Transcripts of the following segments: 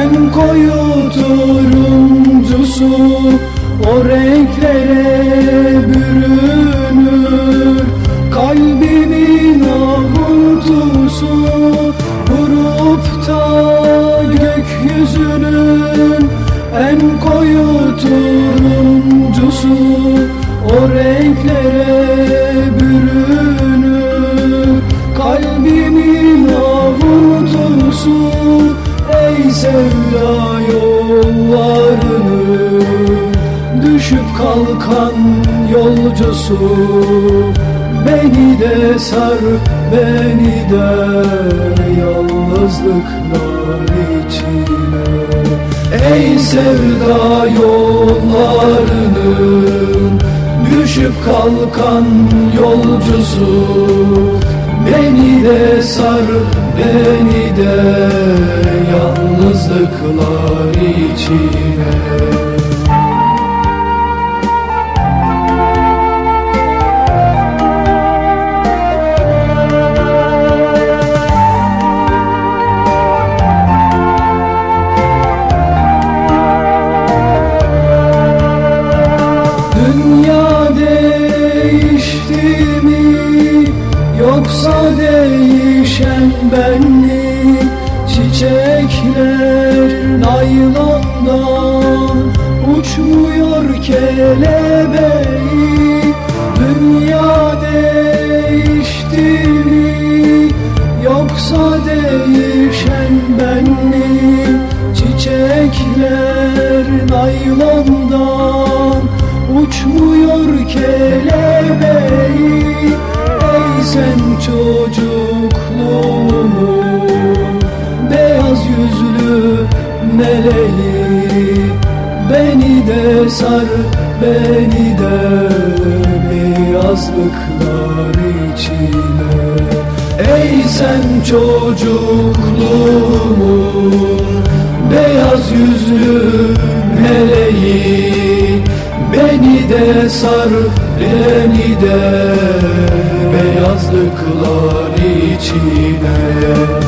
En koyu turuncusu o renklere bürünür. Kalbimin avuntusu vurup da gökyüzünün. En koyu turuncusu o renklere Düşüp kalkan yolcusu Beni de sar, beni de yalnızlıklar içine. Ey sevda yollarının Düşüp kalkan yolcusu Beni de sar, beni de yalnızlıklar içine yoksa değişen ben mi Çiçekler naylondan uçmuyor kelebeği. Dünya değişti mi? Yoksa değişen ben mi Çiçekler naylondan uçmuyor kelebeği sen çocukluğumun beyaz yüzlü meleği Beni de sar, beni de beyazlıklar içine. Ey sen çocukluğumun beyaz yüzlü meleği Beni de sar, beni de beyazlıklar içine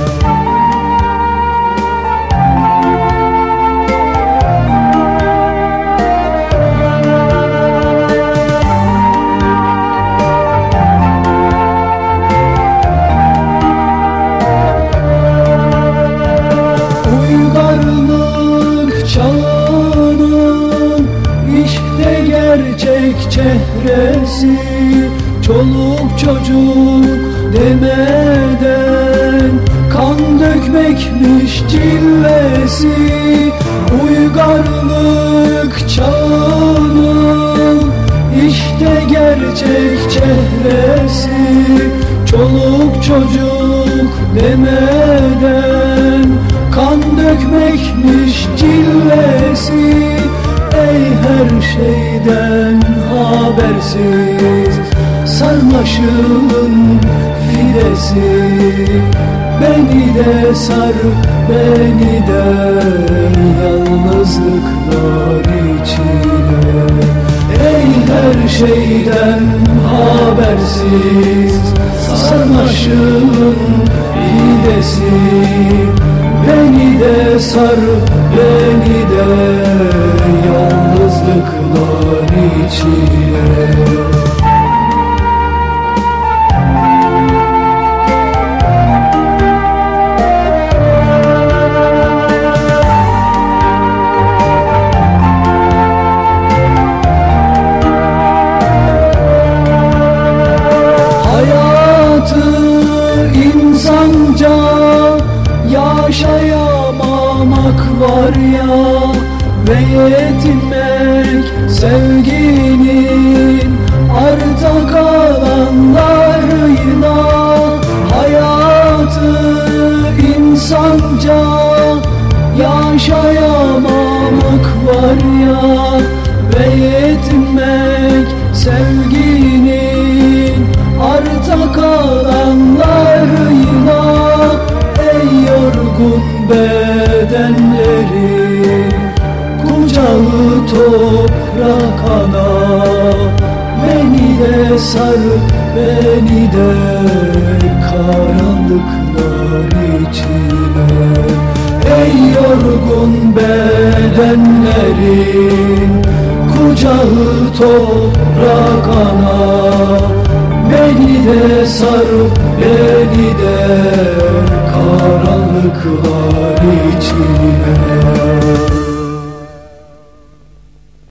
gerçek çehresi Çoluk çocuk demeden kan dökmekmiş cilvesi Uygarlık çağının işte gerçek çehresi. Çoluk çocuk şeyden habersiz Sarmaşığın fidesi. Beni de sar, beni de yalnızlıklar içine. Ey her şeyden habersiz Sarmaşığın fidesi. Beni de sar, beni de yalnızlıklar içine insanca yaşayamamak var ya Ve yetinmek sevginin arta kalanlarıyla Hayatı insanca yaşayamamak var ya Ve yetinmek sevginin toprak ana Beni de sar, beni de karanlıklar içine. Ey yorgun bedenlerin Kucağı toprak ana Beni de sarıp beni de karanlıklar içine